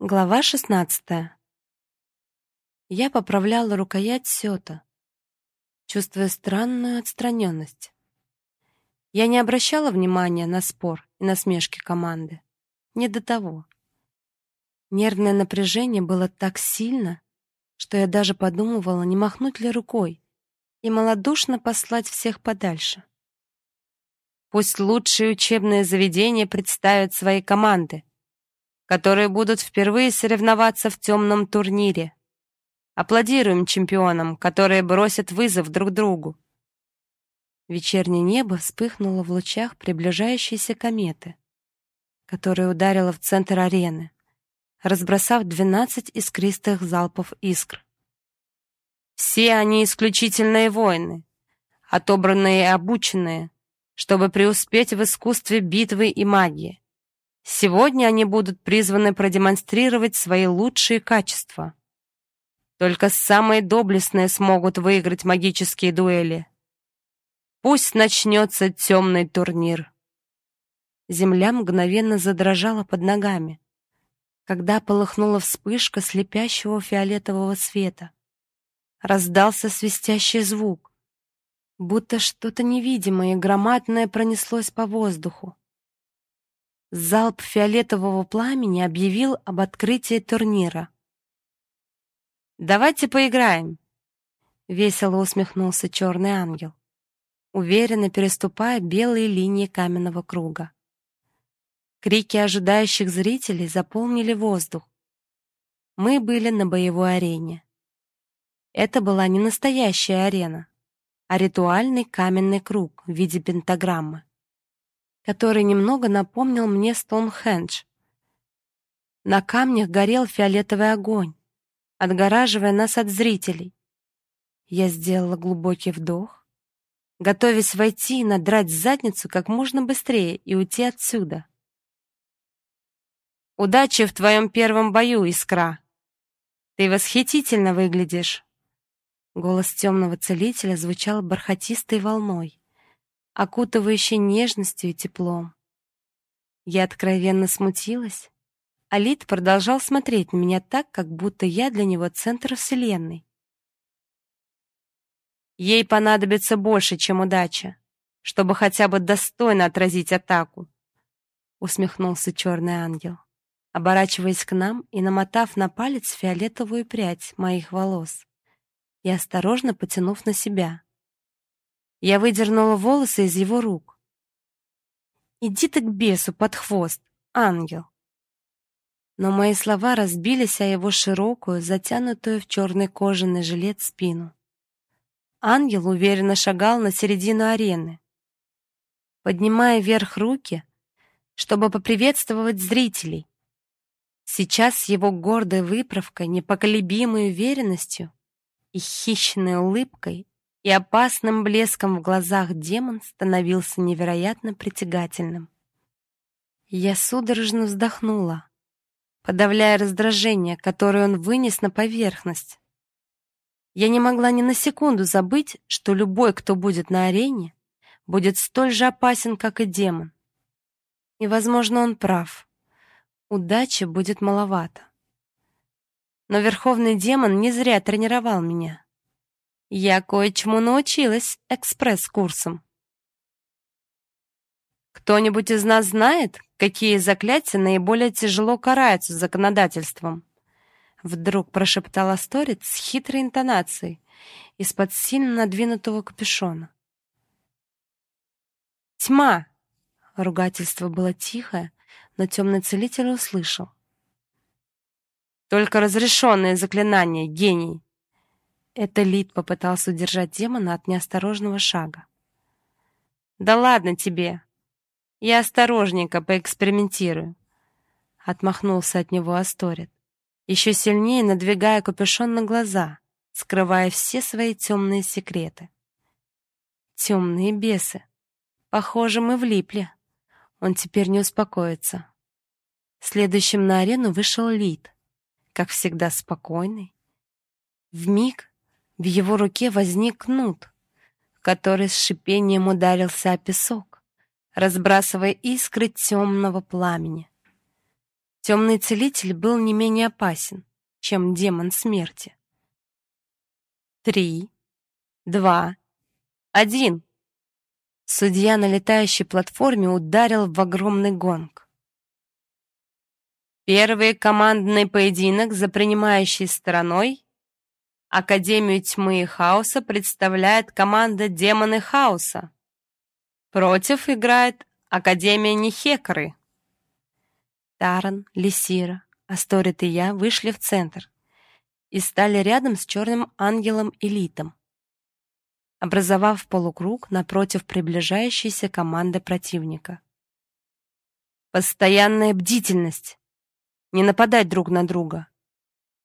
Глава шестнадцатая. Я поправляла рукоять сёта, чувствуя странную отстраненность. Я не обращала внимания на спор и насмешки команды. Не до того. Нервное напряжение было так сильно, что я даже подумывала, не махнуть ли рукой и малодушно послать всех подальше. Пусть лучшие учебные заведения представят свои команды, которые будут впервые соревноваться в темном турнире. Аплодируем чемпионам, которые бросят вызов друг другу. Вечернее небо вспыхнуло в лучах приближающейся кометы, которая ударила в центр арены, разбросав двенадцать искристых залпов искр. Все они исключительные воины, отобранные и обученные, чтобы преуспеть в искусстве битвы и магии. Сегодня они будут призваны продемонстрировать свои лучшие качества. Только самые доблестные смогут выиграть магические дуэли. Пусть начнется темный турнир. Земля мгновенно задрожала под ногами, когда полыхнула вспышка слепящего фиолетового света. Раздался свистящий звук, будто что-то невидимое и громадное пронеслось по воздуху. Залп фиолетового пламени объявил об открытии турнира. Давайте поиграем, весело усмехнулся черный ангел, уверенно переступая белые линии каменного круга. Крики ожидающих зрителей заполнили воздух. Мы были на боевой арене. Это была не настоящая арена, а ритуальный каменный круг в виде пентаграммы который немного напомнил мне Стоунхендж. На камнях горел фиолетовый огонь, отгораживая нас от зрителей. Я сделала глубокий вдох, готовясь войти и надрать задницу как можно быстрее и уйти отсюда. Удачи в твоем первом бою, Искра. Ты восхитительно выглядишь. Голос темного целителя звучал бархатистой волной окутывающей нежностью и теплом. Я откровенно смутилась. Алит продолжал смотреть на меня так, как будто я для него центр вселенной. Ей понадобится больше, чем удача, чтобы хотя бы достойно отразить атаку, усмехнулся черный ангел, оборачиваясь к нам и намотав на палец фиолетовую прядь моих волос и осторожно потянув на себя. Я выдернула волосы из его рук. Иди ты к бесу под хвост, ангел. Но мои слова разбились о его широкую, затянутую в черный кожаный жилет спину. Ангел уверенно шагал на середину арены, поднимая вверх руки, чтобы поприветствовать зрителей. Сейчас с его гордой выправкой, непоколебимой уверенностью и хищной улыбкой и опасным блеском в глазах демон становился невероятно притягательным. Я судорожно вздохнула, подавляя раздражение, которое он вынес на поверхность. Я не могла ни на секунду забыть, что любой, кто будет на арене, будет столь же опасен, как и демон. И, возможно, он прав. Удачи будет маловато. Но верховный демон не зря тренировал меня. Я кое-чему научилась экспресс-курсом. Кто-нибудь из нас знает, какие заклятия наиболее тяжело караются законодательством? Вдруг прошептала Сторит с хитрой интонацией из-под сильно надвинутого капюшона. Тьма. Ругательство было тихое, но темный целитель услышал. Только разрешенные заклинания, гений. Это Лид попытался удержать демона от неосторожного шага. Да ладно тебе. Я осторожненько поэкспериментирую. Отмахнулся от него Асторет, еще сильнее надвигая капюшон на глаза, скрывая все свои темные секреты. Темные бесы. Похоже, мы влипли. Он теперь не успокоится. Следующим на арену вышел Лид, как всегда спокойный. В миг в его руке возник кнут, который с шипением ударился о песок, разбрасывая искры темного пламени. Темный целитель был не менее опасен, чем демон смерти. Три, два, один. Судья на летающей платформе ударил в огромный гонг. Первый командный поединок за принимающей стороной Академию тьмы и хаоса представляет команда Демоны хаоса. Против играет Академия Нехекры. Таран, Лисира, Асторит и я вышли в центр и стали рядом с черным ангелом Элитом, образовав полукруг напротив приближающейся команды противника. Постоянная бдительность. Не нападать друг на друга.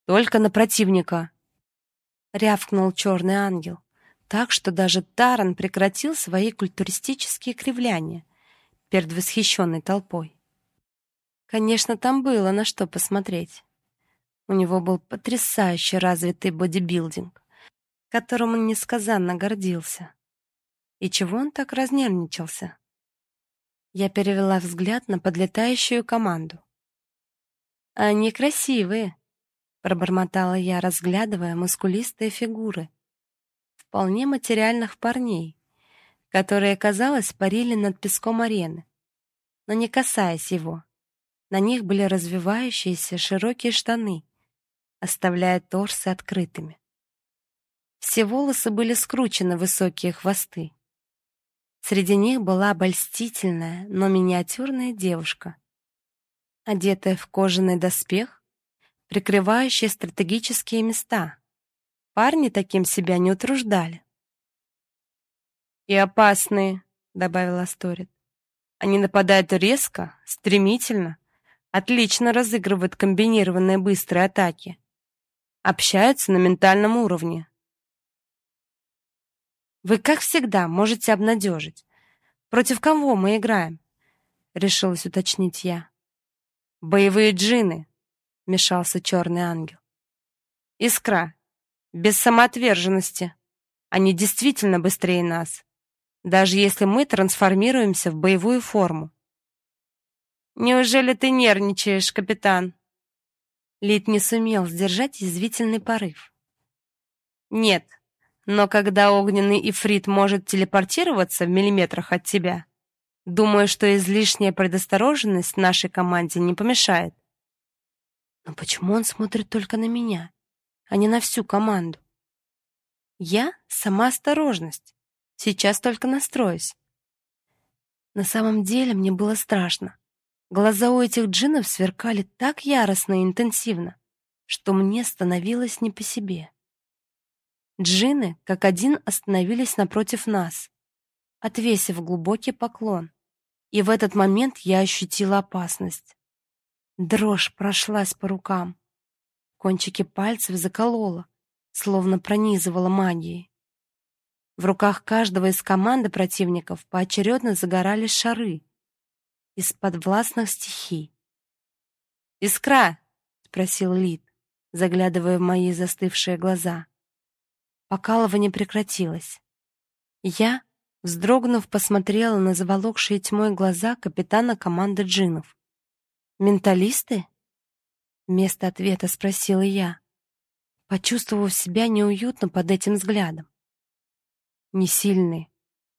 Только на противника. Рявкнул черный ангел, так что даже Таран прекратил свои культуристические кривляния перед восхищенной толпой. Конечно, там было на что посмотреть. У него был потрясающе развитый бодибилдинг, которым он несказанно гордился. И чего он так разнервничался? Я перевела взгляд на подлетающую команду. Они красивые, пробормотала я, разглядывая мускулистые фигуры вполне материальных парней, которые, казалось, парили над песком арены, но не касаясь его. На них были развивающиеся широкие штаны, оставляя торсы открытыми. Все волосы были скручены в высокие хвосты. Среди них была обольстительная, но миниатюрная девушка, одетая в кожаный доспех, прикрывающий стратегические места. Парни таким себя не утруждали. «И опасные», — добавила Асторит. «Они нападают резко, стремительно, Отлично разыгрывают комбинированные быстрые атаки. Общаются на ментальном уровне. Вы, как всегда, можете обнадежить. Против кого мы играем? Решилась уточнить я. Боевые джины, мешался черный ангел. Искра, без самоотверженности. Они действительно быстрее нас, даже если мы трансформируемся в боевую форму. Неужели ты нервничаешь, капитан? Лид не сумел сдержать язвительный порыв. Нет, но когда огненный ифрит может телепортироваться в миллиметрах от тебя, думаю, что излишняя предосторожность нашей команде не помешает. Но почему он смотрит только на меня, а не на всю команду? Я сама осторожность. Сейчас только настроюсь. На самом деле мне было страшно. Глаза у этих джиннов сверкали так яростно и интенсивно, что мне становилось не по себе. Джинны, как один, остановились напротив нас, отвесив глубокий поклон. И в этот момент я ощутила опасность. Дрожь прошлась по рукам. Кончики пальцев заколола, словно пронизывала магией. В руках каждого из команды противников поочередно загорались шары, из подвластных стихий. «Искра!» — спросил Лид, заглядывая в мои застывшие глаза. Покалывание прекратилось. Я, вздрогнув, посмотрела на заволокшие тьмой глаза капитана команды джинов. «Менталисты?» Вместо ответа спросила я, почувствовав себя неуютно под этим взглядом. Не сильные,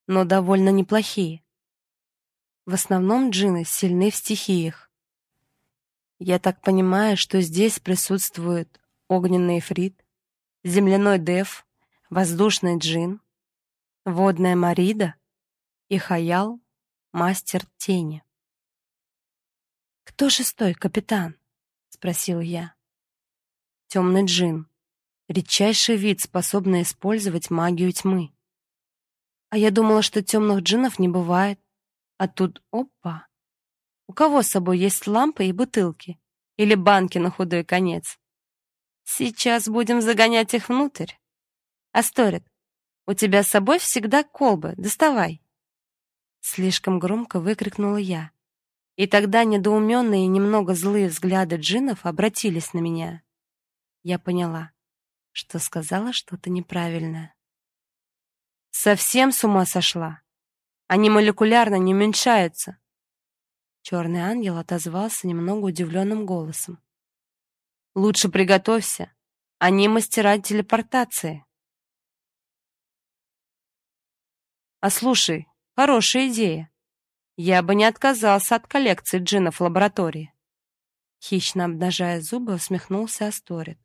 но довольно неплохие. В основном джинны сильны в стихиях. Я так понимаю, что здесь присутствует огненный эфрит, земляной дев, воздушный джин, водная марида и хаял, мастер тени. «Кто шестой, капитан?» — спросил я. «Темный джин. Редчайший вид, способный использовать магию тьмы. А я думала, что темных джинов не бывает. А тут опа. У кого с собой есть лампы и бутылки? Или банки на худой конец? Сейчас будем загонять их внутрь. Асторит, у тебя с собой всегда колбы, доставай. Слишком громко выкрикнула я. И тогда недоуменные и немного злые взгляды джинов обратились на меня. Я поняла, что сказала что-то неправильное. Совсем с ума сошла? Они молекулярно не уменьшаются. Черный ангел отозвался немного удивленным голосом. Лучше приготовься. Они мастера телепортации. А слушай, хорошая идея. Я бы не отказался от коллекции джинов лаборатории. Хищно обнажая зубы, усмехнулся Асторет.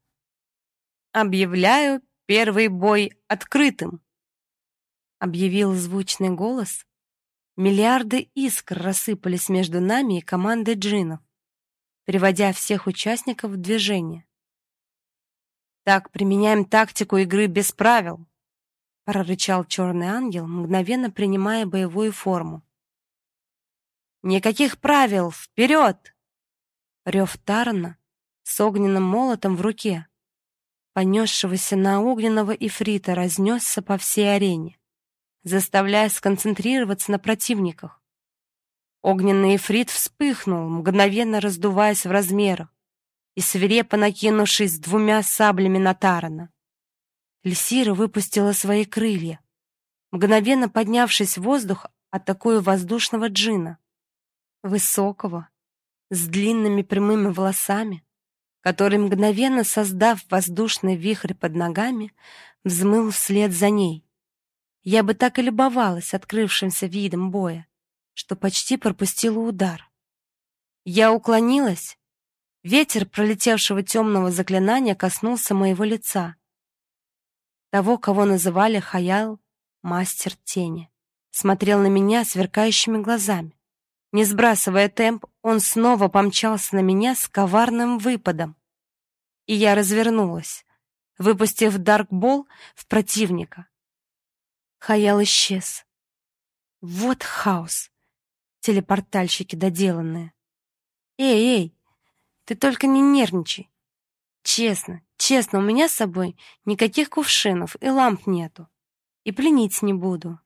Объявляю первый бой открытым. Объявил звучный голос. Миллиарды искр рассыпались между нами и командой джинов приводя всех участников в движение. Так применяем тактику игры без правил, прорычал черный ангел, мгновенно принимая боевую форму. Никаких правил, вперед! Рев Тарна с огненным молотом в руке, понесшегося на огненного ифрита, разнесся по всей арене, заставляя сконцентрироваться на противниках. Огненный эфрит вспыхнул, мгновенно раздуваясь в размерах и свирепо накинувшись двумя саблями на Тарана. Лисира выпустила свои крылья, мгновенно поднявшись в воздух, атакуя воздушного джина, высокого, с длинными прямыми волосами, который, мгновенно создав воздушный вихрь под ногами, взмыл вслед за ней. Я бы так и любовалась открывшимся видом боя что почти пропустила удар. Я уклонилась. Ветер пролетевшего темного заклинания коснулся моего лица. Того, кого называли Хаял, мастер тени, смотрел на меня сверкающими глазами. Не сбрасывая темп, он снова помчался на меня с коварным выпадом. И я развернулась, выпустив даркбол в противника. Хаял исчез. Вот хаос телепортальщики доделанные. Эй, эй, ты только не нервничай. Честно, честно, у меня с собой никаких кувшинов и ламп нету. И пленить не буду.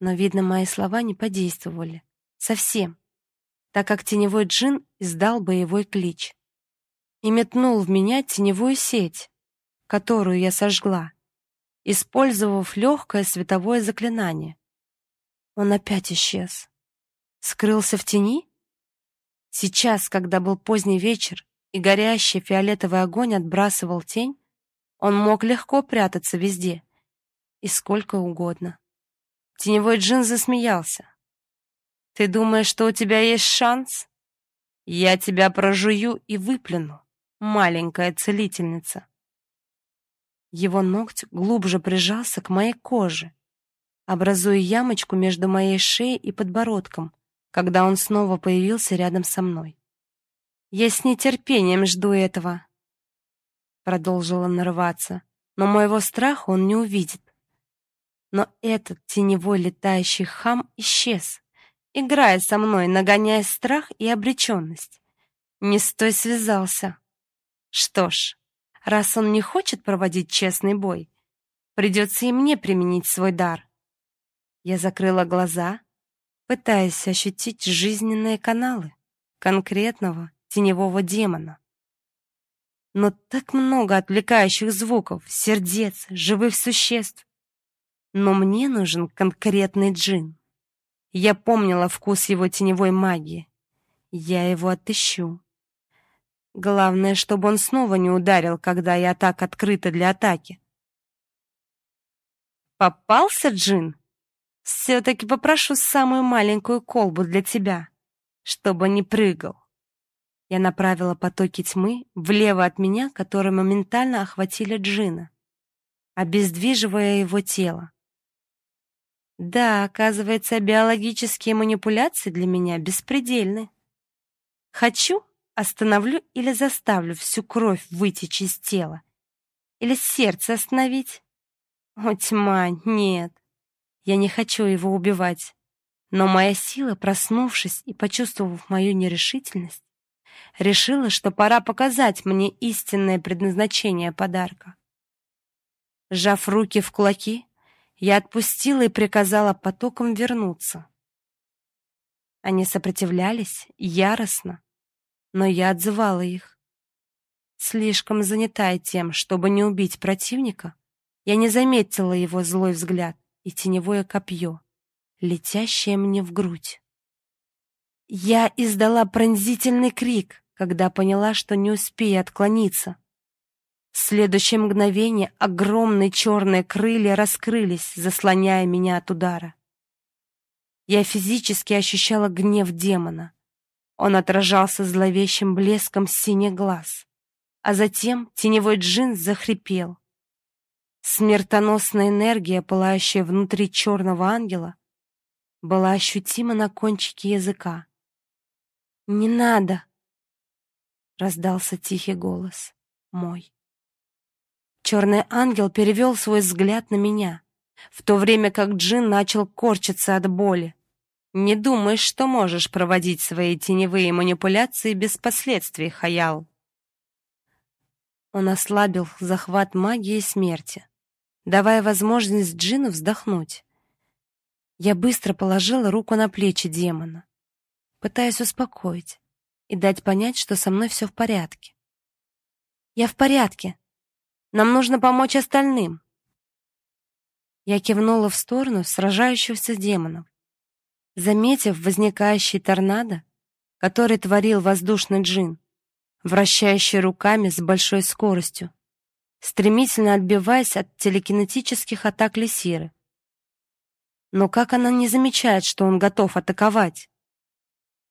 Но, видно, мои слова не подействовали. Совсем. Так как теневой джин издал боевой клич. И метнул в меня теневую сеть, которую я сожгла, использовав легкое световое заклинание. Он опять исчез. Скрылся в тени? Сейчас, когда был поздний вечер и горящий фиолетовый огонь отбрасывал тень, он мог легко прятаться везде и сколько угодно. Теневой джин засмеялся. Ты думаешь, что у тебя есть шанс? Я тебя прожую и выплюну, маленькая целительница. Его ноготь глубже прижался к моей коже, образуя ямочку между моей шеей и подбородком, когда он снова появился рядом со мной. Я с нетерпением жду этого, продолжила нарываться, но моего страха он не увидит. Но этот теневой летающий хам исчез, играя со мной, нагоняя страх и обреченность. Не с той связался. Что ж, раз он не хочет проводить честный бой, придется и мне применить свой дар. Я закрыла глаза, пытаясь ощутить жизненные каналы конкретного теневого демона. Но так много отвлекающих звуков, сердец, живых существ. Но мне нужен конкретный джин. Я помнила вкус его теневой магии. Я его отыщу. Главное, чтобы он снова не ударил, когда я так открыта для атаки. Попался джин? Все-таки попрошу самую маленькую колбу для тебя, чтобы не прыгал. Я направила потоки тьмы влево от меня, которые моментально охватили Джина, обездвиживая его тело. Да, оказывается, биологические манипуляции для меня беспредельны. Хочу остановлю или заставлю всю кровь вытечь из тела, или сердце остановить. О, тьма, нет. Я не хочу его убивать. Но моя сила, проснувшись и почувствовав мою нерешительность, решила, что пора показать мне истинное предназначение подарка. Сжав руки в кулаки, я отпустила и приказала потокам вернуться. Они сопротивлялись яростно, но я отзывала их. Слишком занятая тем, чтобы не убить противника, я не заметила его злой взгляд и теневое копье, летящее мне в грудь. Я издала пронзительный крик, когда поняла, что не успею отклониться. В следующее мгновение огромные черные крылья раскрылись, заслоняя меня от удара. Я физически ощущала гнев демона. Он отражался зловещим блеском синих глаз. А затем теневой джин захрипел. Смертоносная энергия, пылающая внутри черного ангела, была ощутима на кончике языка. «Не надо!» — раздался тихий голос. Мой. Черный ангел перевел свой взгляд на меня, в то время как Джин начал корчиться от боли. Не думаешь, что можешь проводить свои теневые манипуляции без последствий, Хаял. Он ослабил захват магии смерти, давая возможность Джину вздохнуть. Я быстро положила руку на плечи демона, пытаясь успокоить и дать понять, что со мной все в порядке. Я в порядке. Нам нужно помочь остальным. Я кивнула в сторону сражающихся демонов. Заметив возникающий торнадо, который творил воздушный джин, вращающий руками с большой скоростью, стремительно отбиваясь от телекинетических атак Лисиры. Но как она не замечает, что он готов атаковать?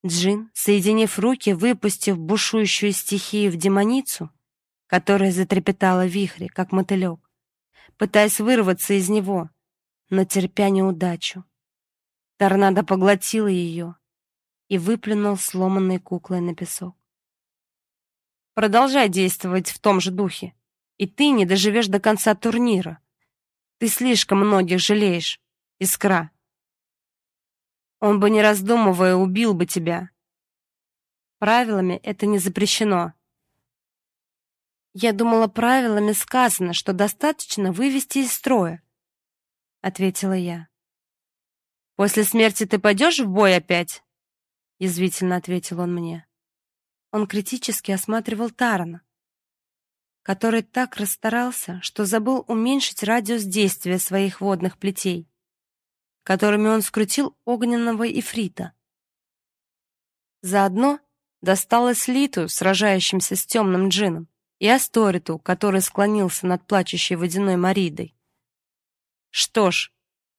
Джин, соединив руки, выпустив бушующую стихию в демоницу, которая затрепетала в вихре, как мотылек, пытаясь вырваться из него, но терпя неудачу. Торнадо поглотило ее и выплюнул сломанной куклой на песок. Продолжай действовать в том же духе, и ты не доживешь до конца турнира. Ты слишком многих жалеешь, Искра. Он бы не раздумывая убил бы тебя. Правилами это не запрещено. Я думала, правилами сказано, что достаточно вывести из строя, ответила я. После смерти ты пойдешь в бой опять? язвительно ответил он мне. Он критически осматривал Тарана, который так расстарался, что забыл уменьшить радиус действия своих водных плетей, которыми он скрутил огненного ифрита. Заодно досталось Литу, сражающимся с темным джином и Асториту, который склонился над плачущей водяной Маридой. Что ж,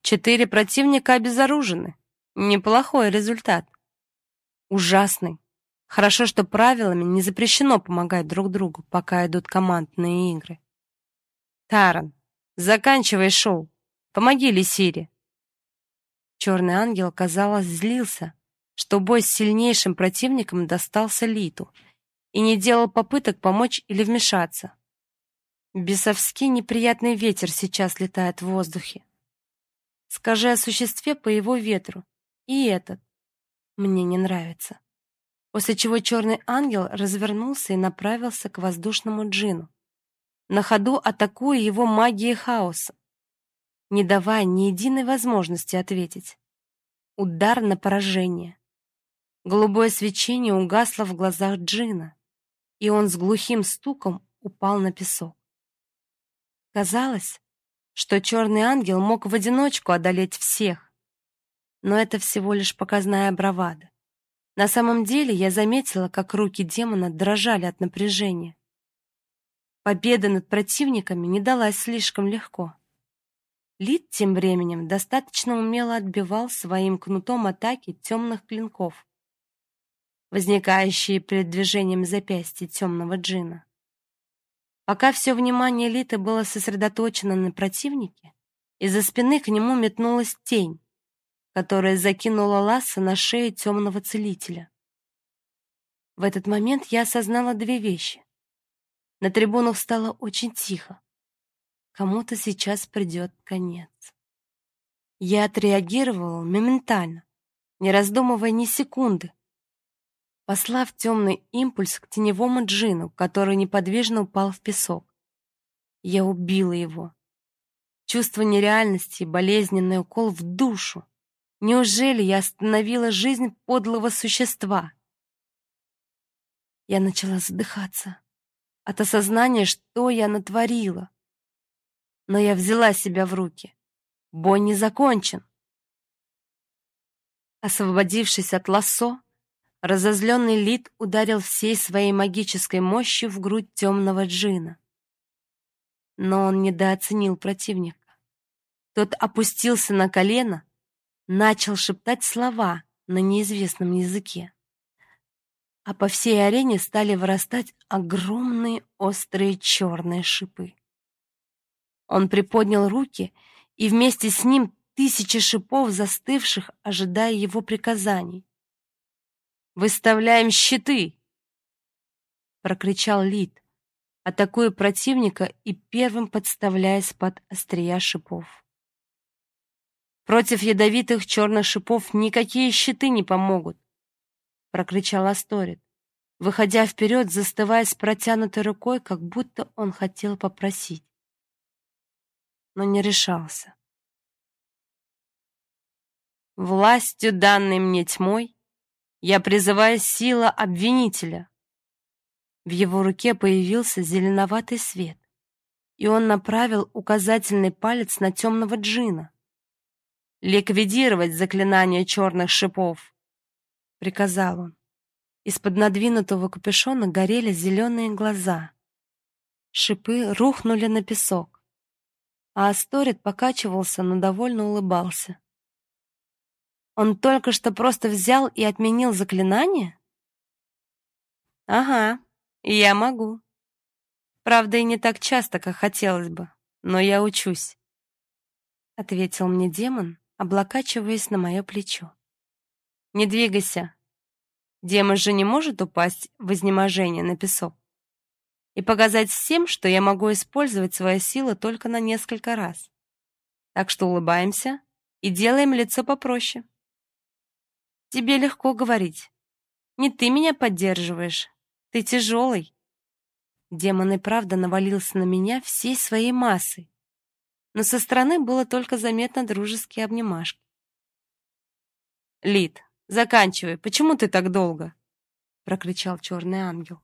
четыре противника обезоружены. Неплохой результат. Ужасный. Хорошо, что правилами не запрещено помогать друг другу, пока идут командные игры. Таран, заканчивай шоу. Помоги Лисире. Черный ангел, казалось, злился, что бой с сильнейшим противником достался Литу — и не делал попыток помочь или вмешаться. Бесовски неприятный ветер сейчас летает в воздухе. Скажи о существе по его ветру. И этот мне не нравится. После чего черный ангел развернулся и направился к воздушному джину, на ходу атакуя его магией хаоса, не давая ни единой возможности ответить. Удар на поражение. Голубое свечение угасло в глазах джина и он с глухим стуком упал на песок. Казалось, что черный ангел мог в одиночку одолеть всех. Но это всего лишь показная бравада. На самом деле я заметила, как руки демона дрожали от напряжения. Победа над противниками не далась слишком легко. Лид тем временем достаточно умело отбивал своим кнутом атаки темных клинков возникающие перед движением запястья темного джина. Пока все внимание Литы было сосредоточено на противнике, из-за спины к нему метнулась тень, которая закинула ласса на шею темного целителя. В этот момент я осознала две вещи. На трибунах стало очень тихо. Кому-то сейчас придет конец. Я отреагировала моментально, не раздумывая ни секунды, послав темный импульс к теневому джину, который неподвижно упал в песок. Я убила его. Чувство нереальности и болезненный укол в душу. Неужели я остановила жизнь подлого существа? Я начала задыхаться от осознания, что я натворила. Но я взяла себя в руки. Бой не закончен. Освободившись от лассо, разозленный Лид ударил всей своей магической мощью в грудь темного джина. Но он недооценил противника. Тот опустился на колено, начал шептать слова на неизвестном языке. А по всей арене стали вырастать огромные острые черные шипы. Он приподнял руки, и вместе с ним тысячи шипов, застывших, ожидая его приказаний. «Выставляем щиты!» — прокричал Лид, атакуя противника и первым подставляясь под острия шипов. Против ядовитых черных шипов никакие щиты не помогут, прокричал Асторит, выходя вперед, застывая с протянутой рукой, как будто он хотел попросить, но не решался. Властью, данной мне тьмой, я призываю сила обвинителя. В его руке появился зеленоватый свет, и он направил указательный палец на темного джина ликвидировать заклинание черных шипов, приказал он. Из-под надвинутого капюшона горели зеленые глаза. Шипы рухнули на песок, а Асторит покачивался, но довольно улыбался. Он только что просто взял и отменил заклинание? Ага, я могу. Правда, и не так часто, как хотелось бы, но я учусь, ответил мне демон, облокачиваясь на мое плечо. «Не двигайся. Демон же не может упасть в изнеможение на песок и показать всем, что я могу использовать свою силу только на несколько раз. Так что улыбаемся и делаем лицо попроще. Тебе легко говорить. Не ты меня поддерживаешь. Ты тяжелый. Демон и правда навалился на меня всей своей массой, но со стороны было только заметно дружеские обнимашки. «Лид, заканчивай, почему ты так долго?» — прокричал черный ангел,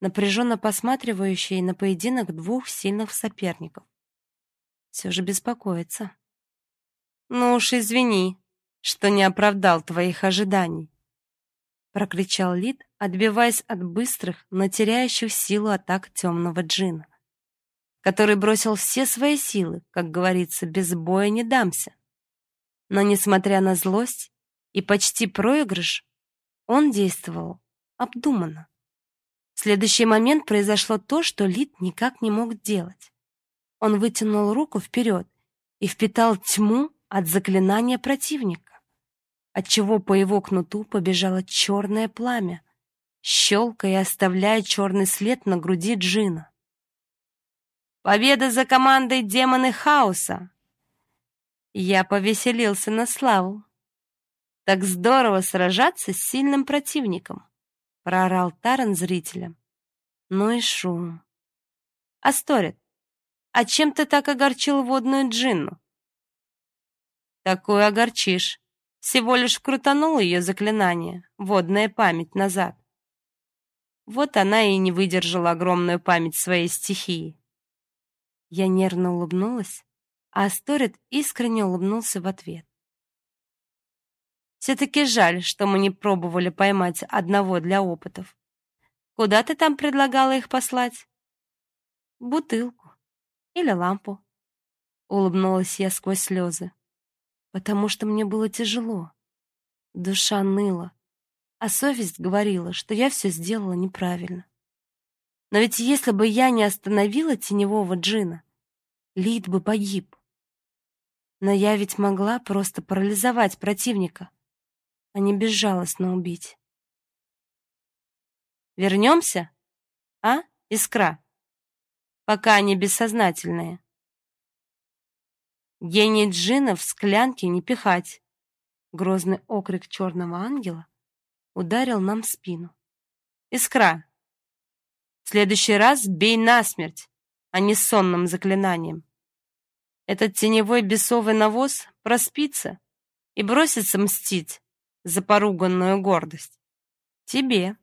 напряженно посматривающий на поединок двух сильных соперников. Все же беспокоится. «Ну уж извини, что не оправдал твоих ожиданий», — прокричал Лид, отбиваясь от быстрых, но теряющих силу атак темного джина который бросил все свои силы, как говорится, без боя не дамся. Но несмотря на злость и почти проигрыш, он действовал обдуманно. В следующий момент произошло то, что Лид никак не мог делать. Он вытянул руку вперед и впитал тьму от заклинания противника, отчего по его кнуту побежало черное пламя, щелкая и оставляя черный след на груди Джина. Победа за командой Демоны Хаоса. Я повеселился на славу. Так здорово сражаться с сильным противником, проорал Таран зрителям. Ну и шум. Асторит, а чем ты так огорчил водную джинну? Такую огорчишь. Всего лишь крутанул ее заклинание, водная память назад. Вот она и не выдержала огромную память своей стихии. Я нервно улыбнулась, а Асторет искренне улыбнулся в ответ. Все-таки жаль, что мы не пробовали поймать одного для опытов. Куда ты там предлагала их послать? Бутылку или лампу. Улыбнулась я сквозь слезы, потому что мне было тяжело. Душа ныла, а совесть говорила, что я все сделала неправильно. Но ведь если бы я не остановила теневого джина, Лид бы погиб. Но я ведь могла просто парализовать противника, а не безжалостно убить. Вернемся? А, Искра? Пока они бессознательные. Гений джина в склянке не пихать. Грозный окрик черного ангела ударил нам в спину. Искра, в следующий раз бей насмерть, а не сонным заклинанием. Этот теневой бесовый навоз проспится и бросится мстить за поруганную гордость. Тебе.